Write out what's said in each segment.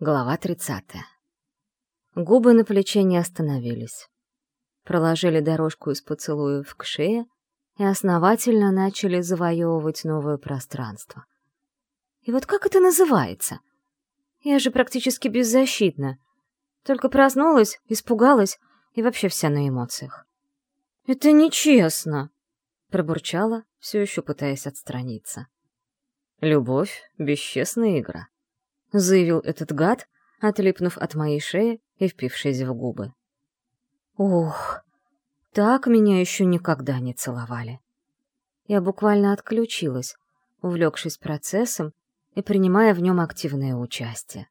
Глава 30. Губы на плече не остановились. Проложили дорожку из поцелуев к шее и основательно начали завоевывать новое пространство. И вот как это называется? Я же практически беззащитна. Только проснулась, испугалась и вообще вся на эмоциях. «Это нечестно!» — пробурчала, все еще пытаясь отстраниться. «Любовь — бесчестная игра», — заявил этот гад, отлипнув от моей шеи и впившись в губы. Ух, так меня еще никогда не целовали. Я буквально отключилась, увлекшись процессом и принимая в нем активное участие.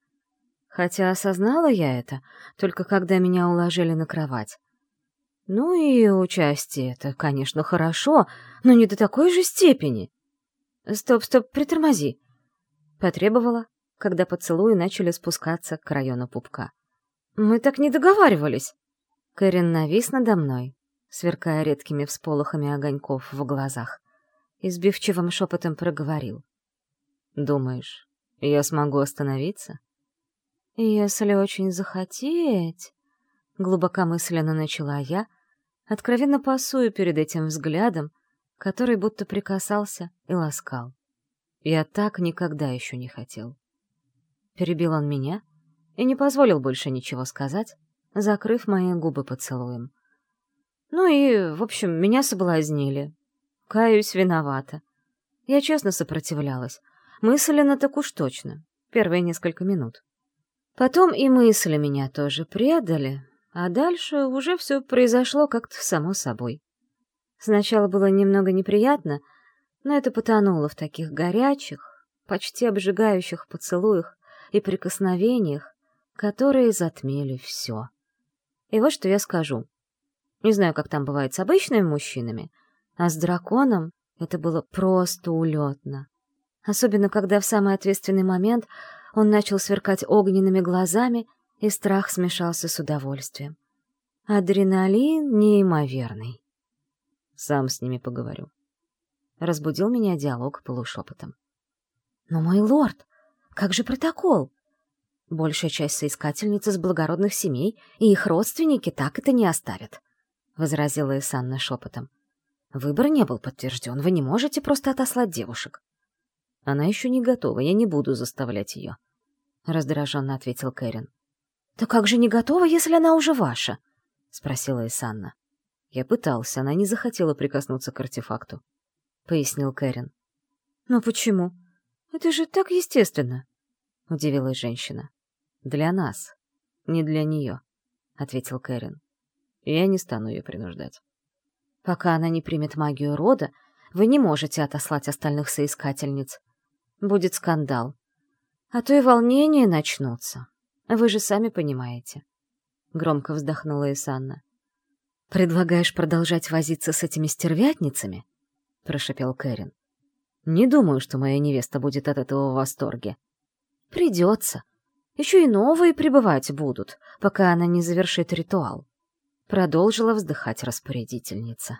Хотя осознала я это только когда меня уложили на кровать. Ну и участие — это, конечно, хорошо, но не до такой же степени. «Стоп, стоп, притормози!» — потребовала, когда поцелуи начали спускаться к району пупка. «Мы так не договаривались!» Кэрин навис надо мной, сверкая редкими всполохами огоньков в глазах, и сбивчивым шепотом проговорил. «Думаешь, я смогу остановиться?» «Если очень захотеть...» — глубокомысленно начала я, откровенно пасую перед этим взглядом, который будто прикасался и ласкал. Я так никогда еще не хотел. Перебил он меня и не позволил больше ничего сказать, закрыв мои губы поцелуем. Ну и, в общем, меня соблазнили. Каюсь, виновата. Я честно сопротивлялась. Мысленно так уж точно. Первые несколько минут. Потом и мысли меня тоже предали, а дальше уже все произошло как-то само собой. Сначала было немного неприятно, но это потонуло в таких горячих, почти обжигающих поцелуях и прикосновениях, которые затмели все. И вот что я скажу. Не знаю, как там бывает с обычными мужчинами, а с драконом это было просто улетно. Особенно, когда в самый ответственный момент он начал сверкать огненными глазами, и страх смешался с удовольствием. Адреналин неимоверный. Сам с ними поговорю. Разбудил меня диалог полушепотом. «Но, мой лорд, как же протокол? Большая часть соискательниц из благородных семей и их родственники так это не оставят», — возразила Исанна шепотом. «Выбор не был подтвержден, вы не можете просто отослать девушек». «Она еще не готова, я не буду заставлять ее», — раздраженно ответил Кэрин. «Да как же не готова, если она уже ваша?» — спросила Исанна. Я пытался, она не захотела прикоснуться к артефакту. Пояснил Кэрин. «Но почему? Это же так естественно!» — удивилась женщина. «Для нас, не для нее», — ответил Кэрин. «Я не стану ее принуждать». «Пока она не примет магию рода, вы не можете отослать остальных соискательниц. Будет скандал. А то и волнения начнутся. Вы же сами понимаете». Громко вздохнула Исанна. «Предлагаешь продолжать возиться с этими стервятницами?» — прошепел Кэрин. «Не думаю, что моя невеста будет от этого в восторге». «Придется. Еще и новые прибывать будут, пока она не завершит ритуал», — продолжила вздыхать распорядительница.